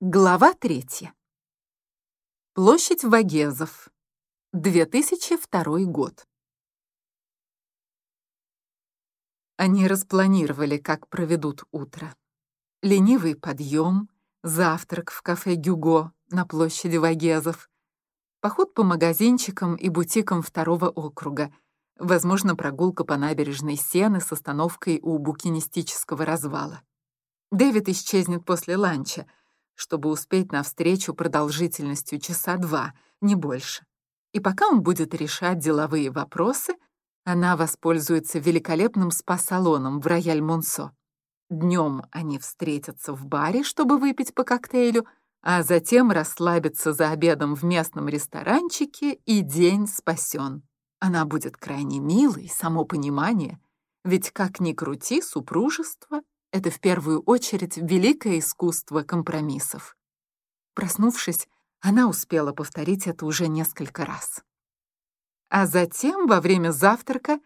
Глава третья. Площадь Вагезов. 2002 год. Они распланировали, как проведут утро. Ленивый подъем, завтрак в кафе «Гюго» на площади Вагезов, поход по магазинчикам и бутикам второго округа, возможно, прогулка по набережной Сены с остановкой у букинистического развала. Дэвид исчезнет после ланча — чтобы успеть на встречу продолжительностью часа два, не больше. И пока он будет решать деловые вопросы, она воспользуется великолепным спа-салоном в Рояль Монсо. Днем они встретятся в баре, чтобы выпить по коктейлю, а затем расслабиться за обедом в местном ресторанчике, и день спасен. Она будет крайне милой, само понимание, ведь как ни крути, супружество это в первую очередь великое искусство компромиссов. Проснувшись, она успела повторить это уже несколько раз. А затем, во время завтрака,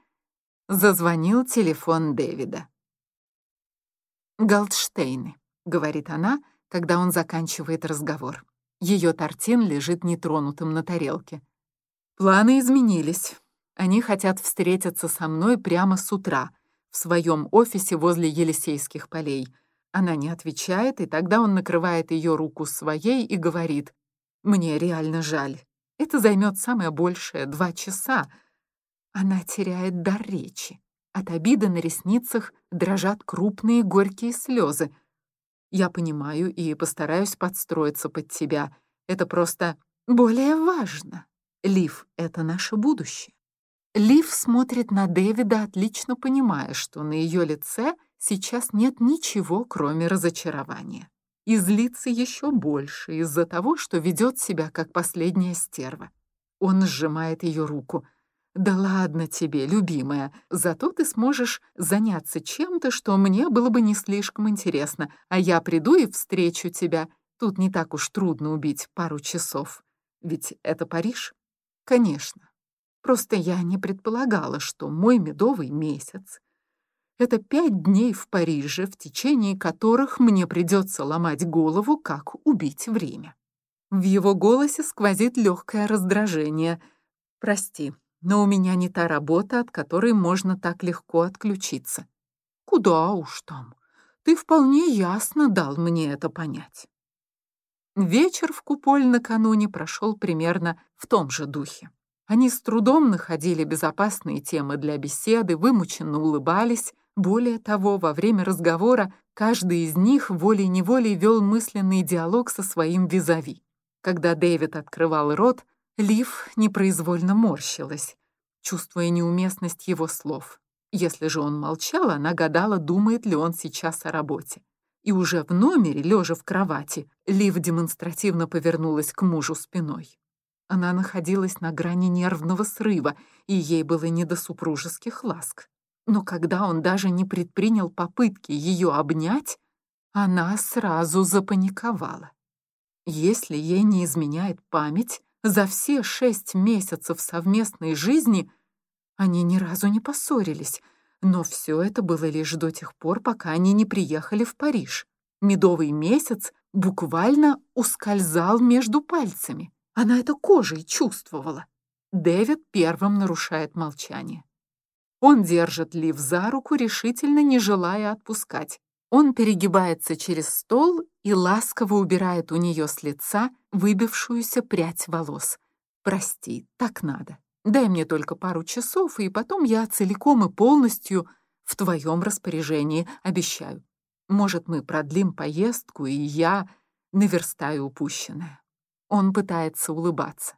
зазвонил телефон Дэвида. «Голдштейны», — говорит она, когда он заканчивает разговор. Ее тортин лежит нетронутым на тарелке. Планы изменились. Они хотят встретиться со мной прямо с утра — в своем офисе возле Елисейских полей. Она не отвечает, и тогда он накрывает ее руку своей и говорит, «Мне реально жаль. Это займет самое большее — два часа». Она теряет дар речи. От обиды на ресницах дрожат крупные горькие слезы. Я понимаю и постараюсь подстроиться под тебя. Это просто более важно. Лив — это наше будущее. Лив смотрит на Дэвида, отлично понимая, что на ее лице сейчас нет ничего, кроме разочарования. И злится еще больше из-за того, что ведет себя как последняя стерва. Он сжимает ее руку. «Да ладно тебе, любимая, зато ты сможешь заняться чем-то, что мне было бы не слишком интересно, а я приду и встречу тебя. Тут не так уж трудно убить пару часов. Ведь это Париж?» «Конечно. Просто я не предполагала, что мой медовый месяц — это пять дней в Париже, в течение которых мне придется ломать голову, как убить время. В его голосе сквозит легкое раздражение. «Прости, но у меня не та работа, от которой можно так легко отключиться». «Куда уж там? Ты вполне ясно дал мне это понять». Вечер в Куполь накануне прошел примерно в том же духе. Они с трудом находили безопасные темы для беседы, вымученно улыбались. Более того, во время разговора каждый из них волей-неволей вел мысленный диалог со своим визави. Когда Дэвид открывал рот, Лив непроизвольно морщилась, чувствуя неуместность его слов. Если же он молчал, она гадала, думает ли он сейчас о работе. И уже в номере, лежа в кровати, Лив демонстративно повернулась к мужу спиной. Она находилась на грани нервного срыва, и ей было не до супружеских ласк. Но когда он даже не предпринял попытки ее обнять, она сразу запаниковала. Если ей не изменяет память, за все шесть месяцев совместной жизни они ни разу не поссорились, но все это было лишь до тех пор, пока они не приехали в Париж. Медовый месяц буквально ускользал между пальцами. Она это кожей чувствовала. Дэвид первым нарушает молчание. Он держит Лив за руку, решительно не желая отпускать. Он перегибается через стол и ласково убирает у нее с лица выбившуюся прядь волос. «Прости, так надо. Дай мне только пару часов, и потом я целиком и полностью в твоем распоряжении, обещаю. Может, мы продлим поездку, и я наверстаю упущенное». Он пытается улыбаться.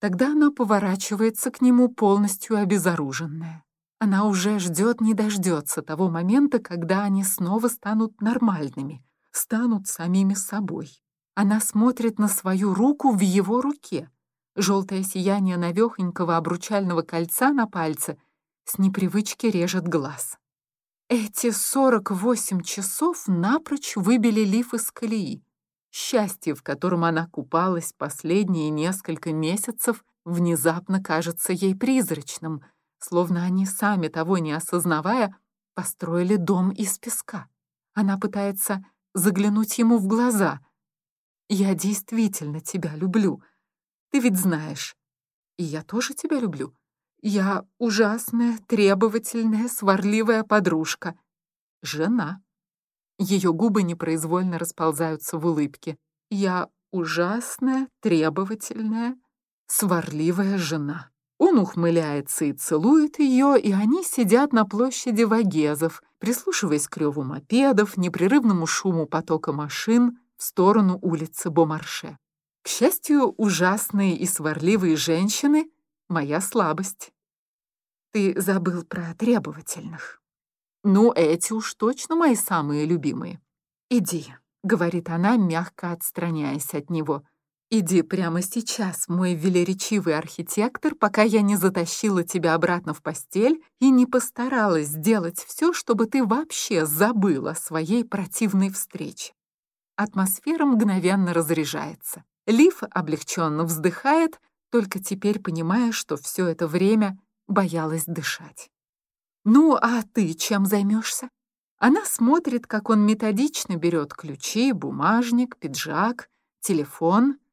Тогда она поворачивается к нему полностью обезоруженная. Она уже ждет, не дождется того момента, когда они снова станут нормальными, станут самими собой. Она смотрит на свою руку в его руке. Желтое сияние навехонького обручального кольца на пальце с непривычки режет глаз. Эти 48 часов напрочь выбили Лиф из колеи. Счастье, в котором она купалась последние несколько месяцев, внезапно кажется ей призрачным, словно они сами, того не осознавая, построили дом из песка. Она пытается заглянуть ему в глаза. Я действительно тебя люблю. Ты ведь знаешь. И я тоже тебя люблю. Я ужасная, требовательная, сварливая подружка. Жена. Ее губы непроизвольно расползаются в улыбке. Я ужасная, требовательная, сварливая жена. Он ухмыляется и целует ее, и они сидят на площади Вагезов, прислушиваясь к реву мопедов, непрерывному шуму потока машин в сторону улицы Бомарше. К счастью, ужасные и сварливые женщины — моя слабость. Ты забыл про требовательных. Ну, эти уж точно мои самые любимые. Иди, — говорит она, мягко отстраняясь от него. «Иди прямо сейчас, мой велеречивый архитектор, пока я не затащила тебя обратно в постель и не постаралась сделать все, чтобы ты вообще забыла своей противной встрече». Атмосфера мгновенно разряжается. Лив облегченно вздыхает, только теперь понимая, что все это время боялась дышать. «Ну, а ты чем займешься? Она смотрит, как он методично берет ключи, бумажник, пиджак, телефон —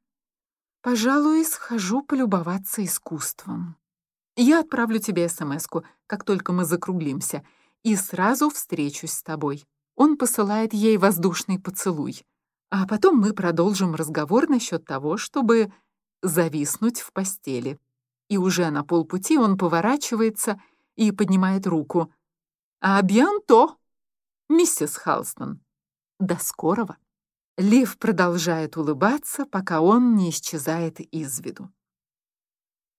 Пожалуй, схожу полюбоваться искусством. Я отправлю тебе смс как только мы закруглимся, и сразу встречусь с тобой. Он посылает ей воздушный поцелуй. А потом мы продолжим разговор насчет того, чтобы зависнуть в постели. И уже на полпути он поворачивается и поднимает руку. «А бьянто, миссис Халстон. До скорого!» Лив продолжает улыбаться, пока он не исчезает из виду.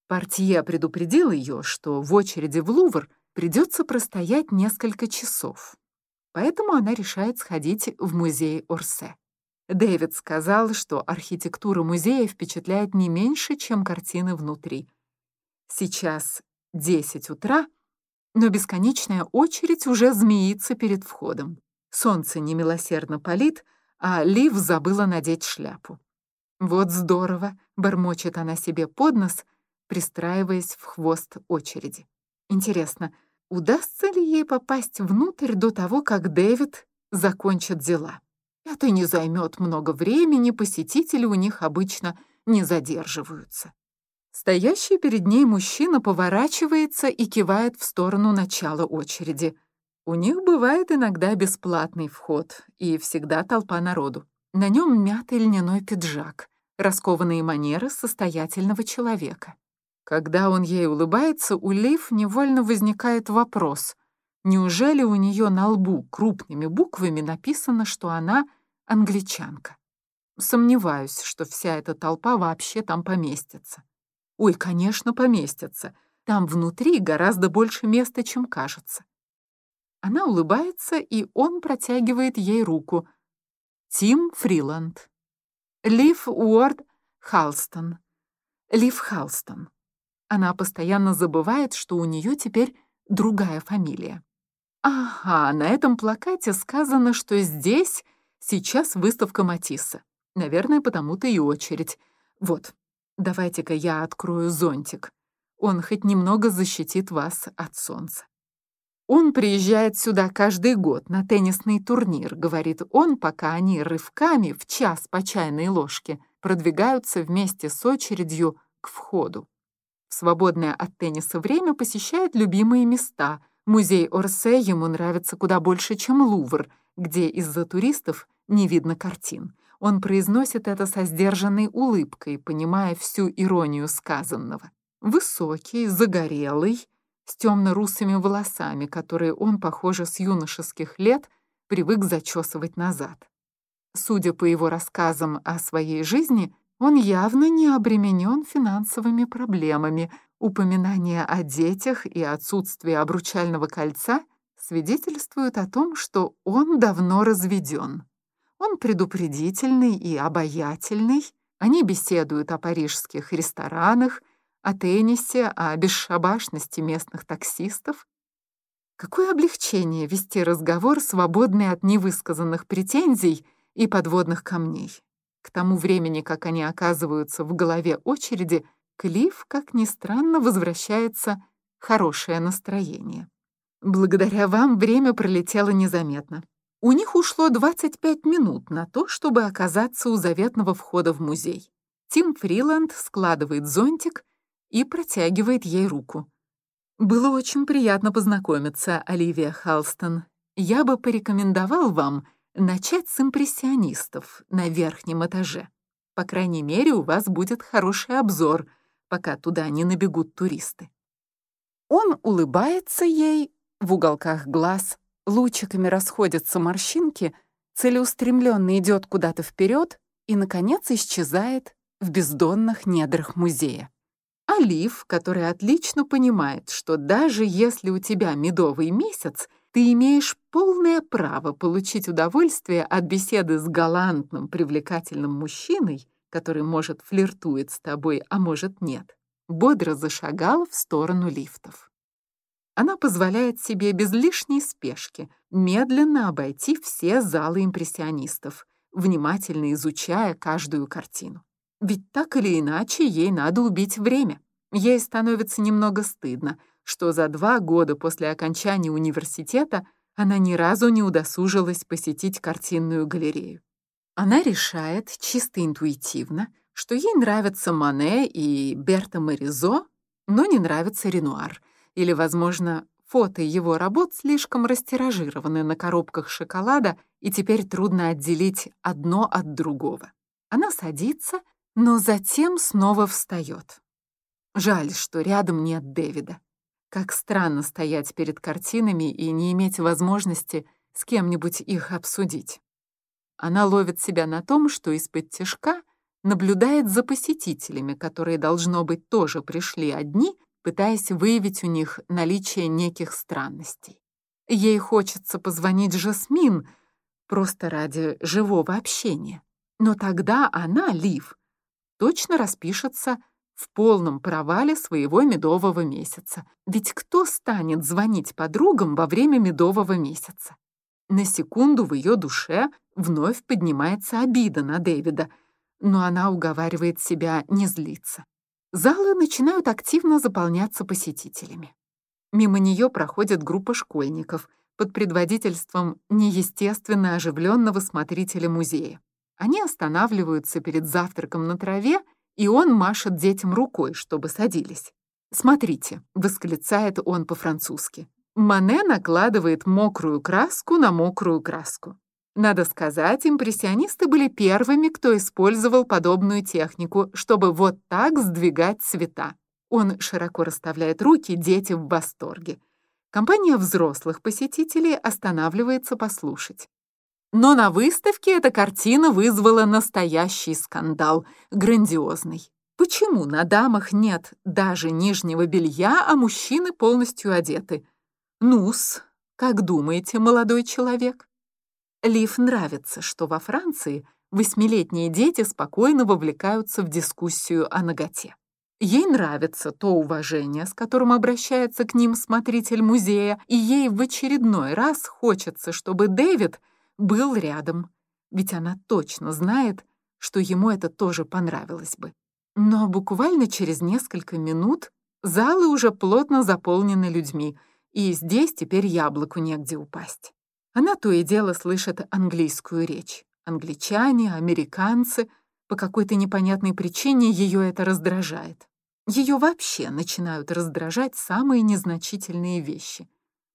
Портье предупредил ее, что в очереди в Лувр придется простоять несколько часов. Поэтому она решает сходить в музей Орсе. Дэвид сказал, что архитектура музея впечатляет не меньше, чем картины внутри. Сейчас 10 утра, но бесконечная очередь уже змеится перед входом. Солнце немилосердно палит, а Лив забыла надеть шляпу. «Вот здорово!» — бормочет она себе под нос, пристраиваясь в хвост очереди. Интересно, удастся ли ей попасть внутрь до того, как Дэвид закончит дела? Это не займет много времени, посетители у них обычно не задерживаются. Стоящий перед ней мужчина поворачивается и кивает в сторону начала очереди — у них бывает иногда бесплатный вход, и всегда толпа народу. На нем мятый льняной пиджак, раскованные манеры состоятельного человека. Когда он ей улыбается, у Лив невольно возникает вопрос, неужели у нее на лбу крупными буквами написано, что она англичанка? Сомневаюсь, что вся эта толпа вообще там поместится. Ой, конечно, поместится. Там внутри гораздо больше места, чем кажется. Она улыбается, и он протягивает ей руку. Тим Фриланд. Лив Уорд Халстон. Лив Халстон. Она постоянно забывает, что у нее теперь другая фамилия. Ага, на этом плакате сказано, что здесь сейчас выставка Матисса. Наверное, потому-то и очередь. Вот, давайте-ка я открою зонтик. Он хоть немного защитит вас от солнца. Он приезжает сюда каждый год на теннисный турнир, говорит он, пока они рывками в час по чайной ложке продвигаются вместе с очередью к входу. В свободное от тенниса время посещает любимые места. Музей Орсе ему нравится куда больше, чем Лувр, где из-за туристов не видно картин. Он произносит это со сдержанной улыбкой, понимая всю иронию сказанного. Высокий, загорелый, с темно-русыми волосами, которые он, похоже, с юношеских лет привык зачесывать назад. Судя по его рассказам о своей жизни, он явно не обременен финансовыми проблемами. Упоминание о детях и отсутствие обручального кольца свидетельствуют о том, что он давно разведен. Он предупредительный и обаятельный, они беседуют о парижских ресторанах, о теннисе, о бесшабашности местных таксистов. Какое облегчение вести разговор, свободный от невысказанных претензий и подводных камней. К тому времени, как они оказываются в голове очереди, Клифф, как ни странно, возвращается хорошее настроение. Благодаря вам время пролетело незаметно. У них ушло 25 минут на то, чтобы оказаться у заветного входа в музей. Тим Фриланд складывает зонтик и протягивает ей руку. «Было очень приятно познакомиться, Оливия Халстон. Я бы порекомендовал вам начать с импрессионистов на верхнем этаже. По крайней мере, у вас будет хороший обзор, пока туда не набегут туристы». Он улыбается ей, в уголках глаз лучиками расходятся морщинки, целеустремленно идет куда-то вперед и, наконец, исчезает в бездонных недрах музея. Олив, который отлично понимает, что даже если у тебя медовый месяц, ты имеешь полное право получить удовольствие от беседы с галантным, привлекательным мужчиной, который, может, флиртует с тобой, а может, нет, бодро зашагал в сторону лифтов. Она позволяет себе без лишней спешки медленно обойти все залы импрессионистов, внимательно изучая каждую картину. Ведь так или иначе ей надо убить время. Ей становится немного стыдно, что за два года после окончания университета она ни разу не удосужилась посетить картинную галерею. Она решает чисто интуитивно, что ей нравятся Мане и Берта Моризо, но не нравится Ренуар — или, возможно, фото его работ слишком растиражированы на коробках шоколада, и теперь трудно отделить одно от другого. Она садится, но затем снова встает. Жаль, что рядом нет Дэвида. Как странно стоять перед картинами и не иметь возможности с кем-нибудь их обсудить. Она ловит себя на том, что из-под тяжка наблюдает за посетителями, которые, должно быть, тоже пришли одни пытаясь выявить у них наличие неких странностей. Ей хочется позвонить Жасмин просто ради живого общения. Но тогда она, Лив, точно распишется в полном провале своего медового месяца. Ведь кто станет звонить подругам во время медового месяца? На секунду в ее душе вновь поднимается обида на Дэвида, но она уговаривает себя не злиться. Залы начинают активно заполняться посетителями. Мимо нее проходит группа школьников под предводительством неестественно оживленного смотрителя музея. Они останавливаются перед завтраком на траве, и он машет детям рукой, чтобы садились. «Смотрите», — восклицает он по-французски. Мане накладывает мокрую краску на мокрую краску. Надо сказать, импрессионисты были первыми, кто использовал подобную технику, чтобы вот так сдвигать цвета. Он широко расставляет руки, дети в восторге. Компания взрослых посетителей останавливается послушать. Но на выставке эта картина вызвала настоящий скандал, грандиозный. Почему на дамах нет даже нижнего белья, а мужчины полностью одеты? Нус, как думаете, молодой человек? Лив нравится, что во Франции восьмилетние дети спокойно вовлекаются в дискуссию о ноготе. Ей нравится то уважение, с которым обращается к ним смотритель музея, и ей в очередной раз хочется, чтобы Дэвид был рядом, ведь она точно знает, что ему это тоже понравилось бы. Но буквально через несколько минут залы уже плотно заполнены людьми, и здесь теперь яблоку негде упасть. Она то и дело слышит английскую речь. Англичане, американцы. По какой-то непонятной причине ее это раздражает. Ее вообще начинают раздражать самые незначительные вещи.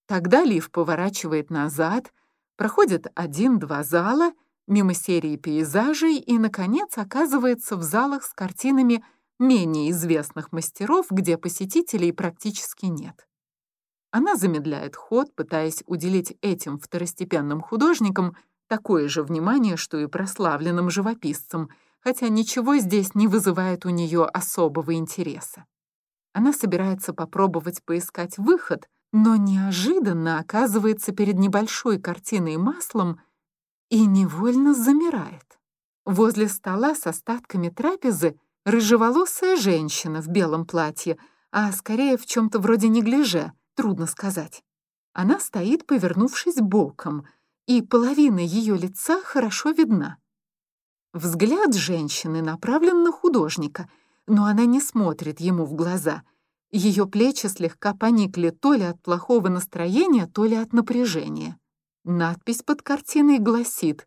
Тогда Лив поворачивает назад, проходит один-два зала, мимо серии пейзажей и, наконец, оказывается в залах с картинами менее известных мастеров, где посетителей практически нет. Она замедляет ход, пытаясь уделить этим второстепенным художникам такое же внимание, что и прославленным живописцам, хотя ничего здесь не вызывает у нее особого интереса. Она собирается попробовать поискать выход, но неожиданно оказывается перед небольшой картиной маслом и невольно замирает. Возле стола с остатками трапезы рыжеволосая женщина в белом платье, а скорее в чем-то вроде неглиже — Трудно сказать. Она стоит, повернувшись боком, и половина ее лица хорошо видна. Взгляд женщины направлен на художника, но она не смотрит ему в глаза. Ее плечи слегка поникли то ли от плохого настроения, то ли от напряжения. Надпись под картиной гласит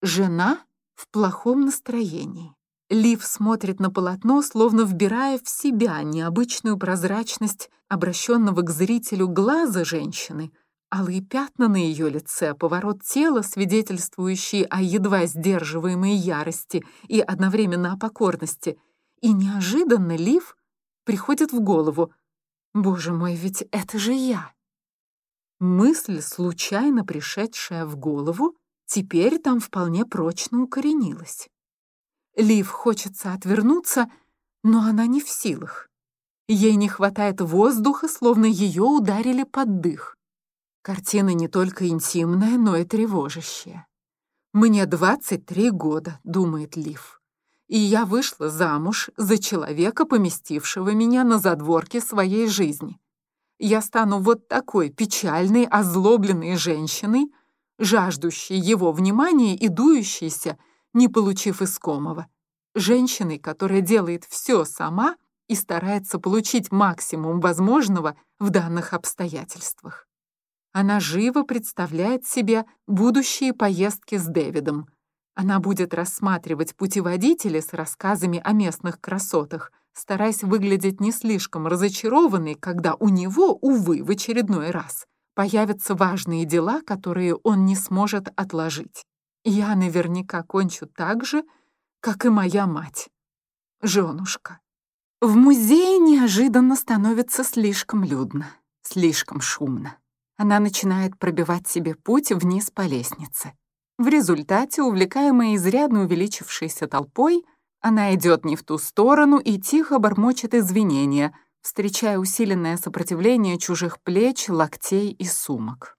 «Жена в плохом настроении». Лив смотрит на полотно, словно вбирая в себя необычную прозрачность обращенного к зрителю глаза женщины, алые пятна на ее лице, поворот тела, свидетельствующий о едва сдерживаемой ярости и одновременно о покорности. И неожиданно Лив приходит в голову «Боже мой, ведь это же я!» Мысль, случайно пришедшая в голову, теперь там вполне прочно укоренилась. Лив хочется отвернуться, но она не в силах. Ей не хватает воздуха, словно ее ударили под дых. Картина не только интимная, но и тревожащая. «Мне 23 года», — думает Лив, «и я вышла замуж за человека, поместившего меня на задворке своей жизни. Я стану вот такой печальной, озлобленной женщиной, жаждущей его внимания и дующейся, не получив искомого. Женщиной, которая делает все сама и старается получить максимум возможного в данных обстоятельствах. Она живо представляет себе будущие поездки с Дэвидом. Она будет рассматривать путеводители с рассказами о местных красотах, стараясь выглядеть не слишком разочарованной, когда у него, увы, в очередной раз появятся важные дела, которые он не сможет отложить. Я наверняка кончу так же, как и моя мать. Женушка. В музее неожиданно становится слишком людно, слишком шумно. Она начинает пробивать себе путь вниз по лестнице. В результате, увлекаемая изрядно увеличившейся толпой, она идет не в ту сторону и тихо бормочет извинения, встречая усиленное сопротивление чужих плеч, локтей и сумок.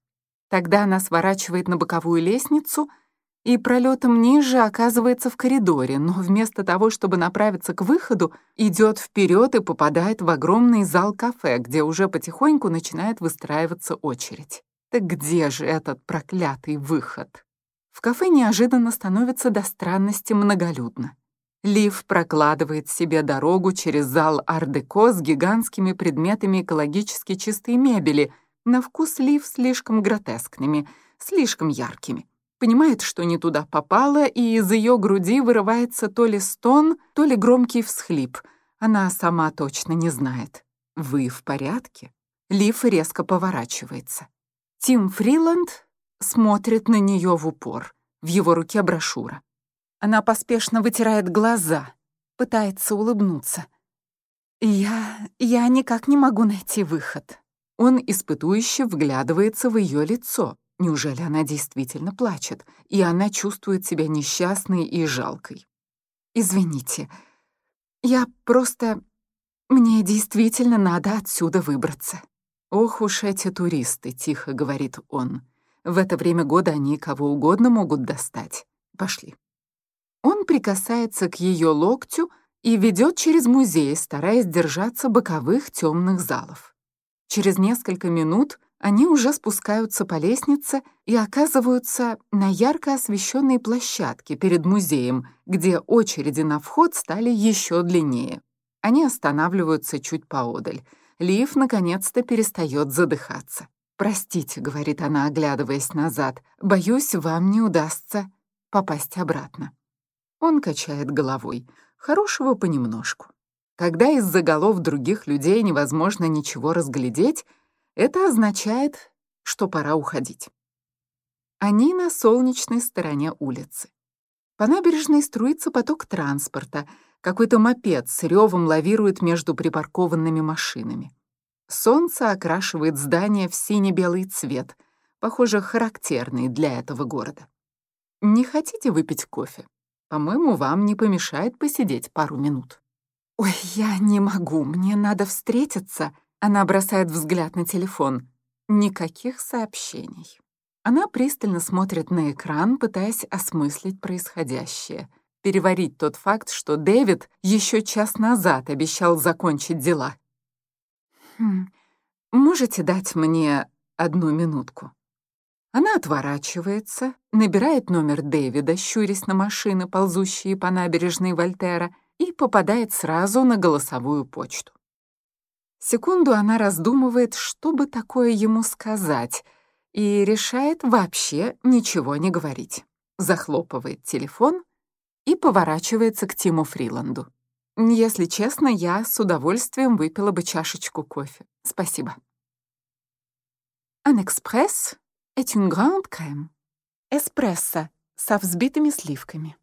Тогда она сворачивает на боковую лестницу — и пролетом ниже оказывается в коридоре, но вместо того, чтобы направиться к выходу, идет вперед и попадает в огромный зал кафе, где уже потихоньку начинает выстраиваться очередь. Так где же этот проклятый выход? В кафе неожиданно становится до странности многолюдно. Лив прокладывает себе дорогу через зал ар-деко с гигантскими предметами экологически чистой мебели, на вкус Лив слишком гротескными, слишком яркими понимает, что не туда попала, и из ее груди вырывается то ли стон, то ли громкий всхлип. Она сама точно не знает. «Вы в порядке?» Лив резко поворачивается. Тим Фриланд смотрит на нее в упор. В его руке брошюра. Она поспешно вытирает глаза, пытается улыбнуться. «Я... я никак не могу найти выход». Он испытующе вглядывается в ее лицо. Неужели она действительно плачет, и она чувствует себя несчастной и жалкой? «Извините, я просто... Мне действительно надо отсюда выбраться». «Ох уж эти туристы», — тихо говорит он. «В это время года они кого угодно могут достать. Пошли». Он прикасается к ее локтю и ведет через музей, стараясь держаться боковых темных залов. Через несколько минут они уже спускаются по лестнице и оказываются на ярко освещенной площадке перед музеем, где очереди на вход стали еще длиннее. Они останавливаются чуть поодаль. Лив наконец-то перестает задыхаться. «Простите», — говорит она, оглядываясь назад, — «боюсь, вам не удастся попасть обратно». Он качает головой. Хорошего понемножку. Когда из-за голов других людей невозможно ничего разглядеть, это означает, что пора уходить. Они на солнечной стороне улицы. По набережной струится поток транспорта. Какой-то мопед с ревом лавирует между припаркованными машинами. Солнце окрашивает здание в сине-белый цвет, похоже, характерный для этого города. Не хотите выпить кофе? По-моему, вам не помешает посидеть пару минут. «Ой, я не могу, мне надо встретиться», она бросает взгляд на телефон. Никаких сообщений. Она пристально смотрит на экран, пытаясь осмыслить происходящее. Переварить тот факт, что Дэвид еще час назад обещал закончить дела. «Хм, можете дать мне одну минутку?» Она отворачивается, набирает номер Дэвида, щурясь на машины, ползущие по набережной Вольтера, и попадает сразу на голосовую почту. Секунду она раздумывает, что бы такое ему сказать, и решает вообще ничего не говорить. Захлопывает телефон и поворачивается к Тиму Фриланду. Если честно, я с удовольствием выпила бы чашечку кофе. Спасибо. Un express est une grande. Эспрессо со взбитыми сливками.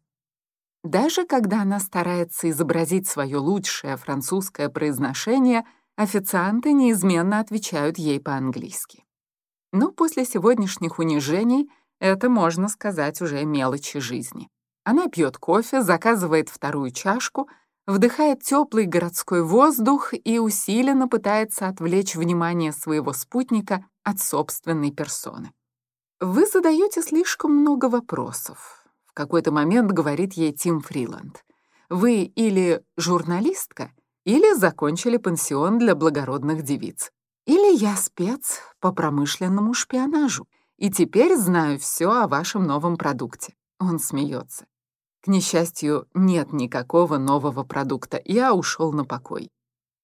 Даже когда она старается изобразить свое лучшее французское произношение, официанты неизменно отвечают ей по-английски. Но после сегодняшних унижений это, можно сказать, уже мелочи жизни. Она пьет кофе, заказывает вторую чашку, вдыхает теплый городской воздух и усиленно пытается отвлечь внимание своего спутника от собственной персоны. Вы задаете слишком много вопросов. В какой-то момент говорит ей Тим Фриланд. Вы или журналистка, или закончили пансион для благородных девиц. Или я спец по промышленному шпионажу, и теперь знаю все о вашем новом продукте. Он смеется. К несчастью, нет никакого нового продукта. Я ушел на покой.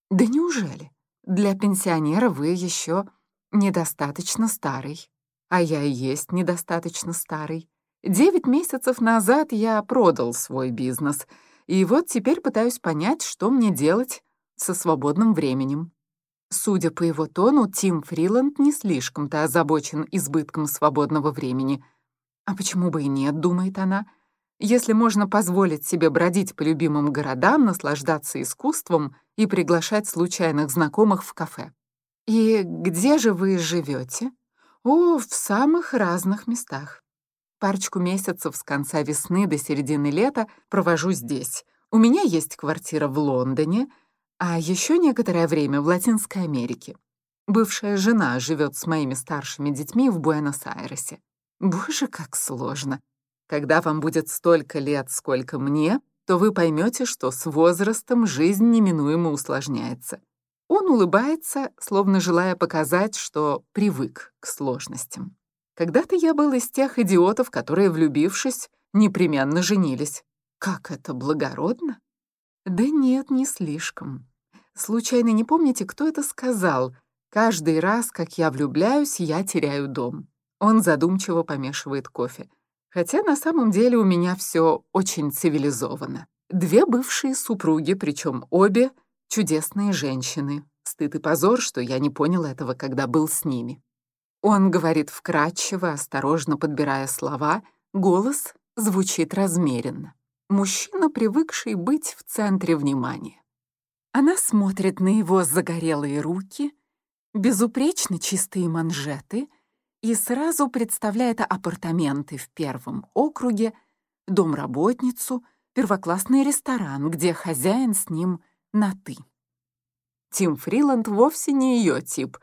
Да неужели? Для пенсионера вы еще недостаточно старый. А я и есть недостаточно старый. Девять месяцев назад я продал свой бизнес, и вот теперь пытаюсь понять, что мне делать со свободным временем. Судя по его тону, Тим Фриланд не слишком-то озабочен избытком свободного времени. А почему бы и нет, думает она, если можно позволить себе бродить по любимым городам, наслаждаться искусством и приглашать случайных знакомых в кафе. «И где же вы живете? «О, в самых разных местах. Парочку месяцев с конца весны до середины лета провожу здесь. У меня есть квартира в Лондоне, а еще некоторое время в Латинской Америке. Бывшая жена живет с моими старшими детьми в Буэнос-Айресе. Боже, как сложно. Когда вам будет столько лет, сколько мне, то вы поймете, что с возрастом жизнь неминуемо усложняется. Он улыбается, словно желая показать, что привык к сложностям. Когда-то я был из тех идиотов, которые, влюбившись, непременно женились. Как это благородно? Да нет, не слишком. Случайно не помните, кто это сказал? Каждый раз, как я влюбляюсь, я теряю дом. Он задумчиво помешивает кофе. Хотя на самом деле у меня все очень цивилизованно. Две бывшие супруги, причем обе — Чудесные женщины. Стыд и позор, что я не понял этого, когда был с ними. Он говорит вкрадчиво, осторожно подбирая слова, голос звучит размеренно. Мужчина, привыкший быть в центре внимания. Она смотрит на его загорелые руки, безупречно чистые манжеты и сразу представляет апартаменты в первом округе, домработницу, первоклассный ресторан, где хозяин с ним — на «ты». Тим Фриланд вовсе не ее тип,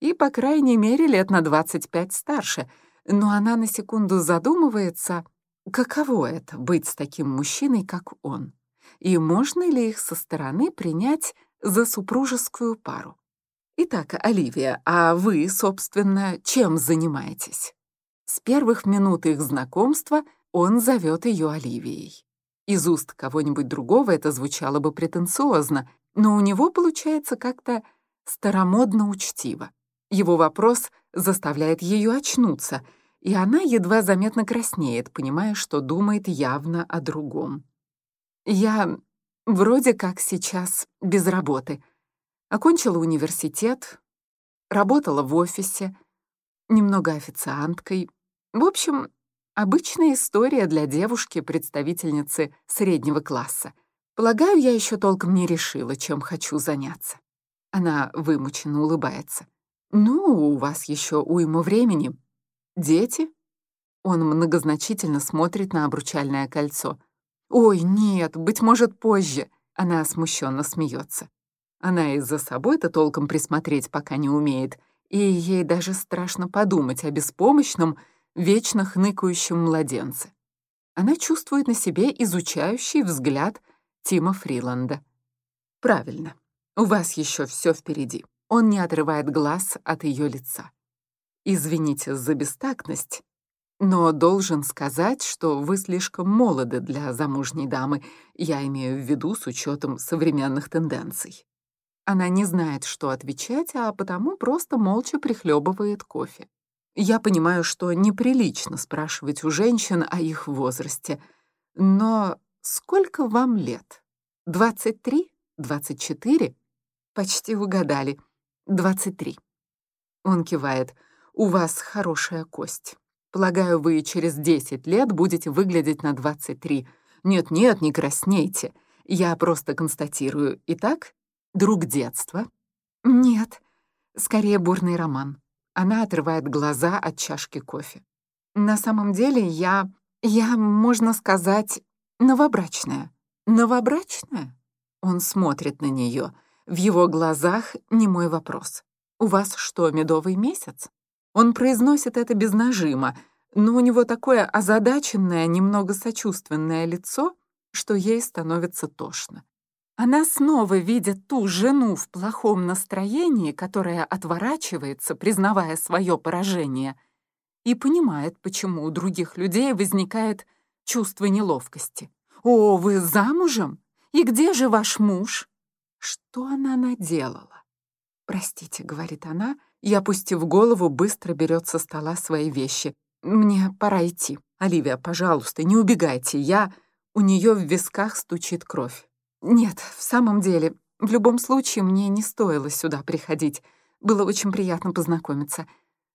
и, по крайней мере, лет на 25 старше, но она на секунду задумывается, каково это — быть с таким мужчиной, как он, и можно ли их со стороны принять за супружескую пару. Итак, Оливия, а вы, собственно, чем занимаетесь? С первых минут их знакомства он зовет ее Оливией. Из уст кого-нибудь другого это звучало бы претенциозно, но у него получается как-то старомодно учтиво. Его вопрос заставляет ее очнуться, и она едва заметно краснеет, понимая, что думает явно о другом. «Я вроде как сейчас без работы. Окончила университет, работала в офисе, немного официанткой. В общем, Обычная история для девушки, представительницы среднего класса. Полагаю, я еще толком не решила, чем хочу заняться. Она вымученно улыбается. «Ну, у вас еще уйма времени. Дети?» Он многозначительно смотрит на обручальное кольцо. «Ой, нет, быть может, позже». Она смущенно смеется. Она и за собой-то толком присмотреть пока не умеет, и ей даже страшно подумать о беспомощном, вечно хныкающем младенце. Она чувствует на себе изучающий взгляд Тима Фриланда. Правильно, у вас еще все впереди. Он не отрывает глаз от ее лица. Извините за бестактность, но должен сказать, что вы слишком молоды для замужней дамы, я имею в виду с учетом современных тенденций. Она не знает, что отвечать, а потому просто молча прихлебывает кофе. Я понимаю, что неприлично спрашивать у женщин о их возрасте, но сколько вам лет? 23? 24? Почти угадали. 23. Он кивает. У вас хорошая кость. Полагаю, вы через 10 лет будете выглядеть на 23. Нет-нет, не краснейте. Я просто констатирую. Итак, друг детства? Нет, скорее бурный роман. Она отрывает глаза от чашки кофе. На самом деле я... я, можно сказать, новобрачная. Новобрачная? Он смотрит на нее. В его глазах не мой вопрос. «У вас что, медовый месяц?» Он произносит это без нажима, но у него такое озадаченное, немного сочувственное лицо, что ей становится тошно. Она снова видит ту жену в плохом настроении, которая отворачивается, признавая свое поражение, и понимает, почему у других людей возникает чувство неловкости. «О, вы замужем? И где же ваш муж?» Что она наделала? «Простите», — говорит она, и, опустив голову, быстро берет со стола свои вещи. «Мне пора идти. Оливия, пожалуйста, не убегайте. Я...» У нее в висках стучит кровь. «Нет, в самом деле, в любом случае мне не стоило сюда приходить. Было очень приятно познакомиться.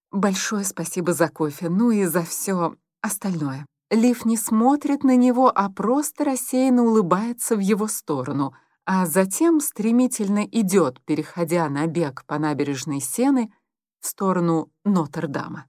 Большое спасибо за кофе, ну и за все остальное». Лив не смотрит на него, а просто рассеянно улыбается в его сторону — а затем стремительно идет, переходя на бег по набережной Сены в сторону Нотр-Дама.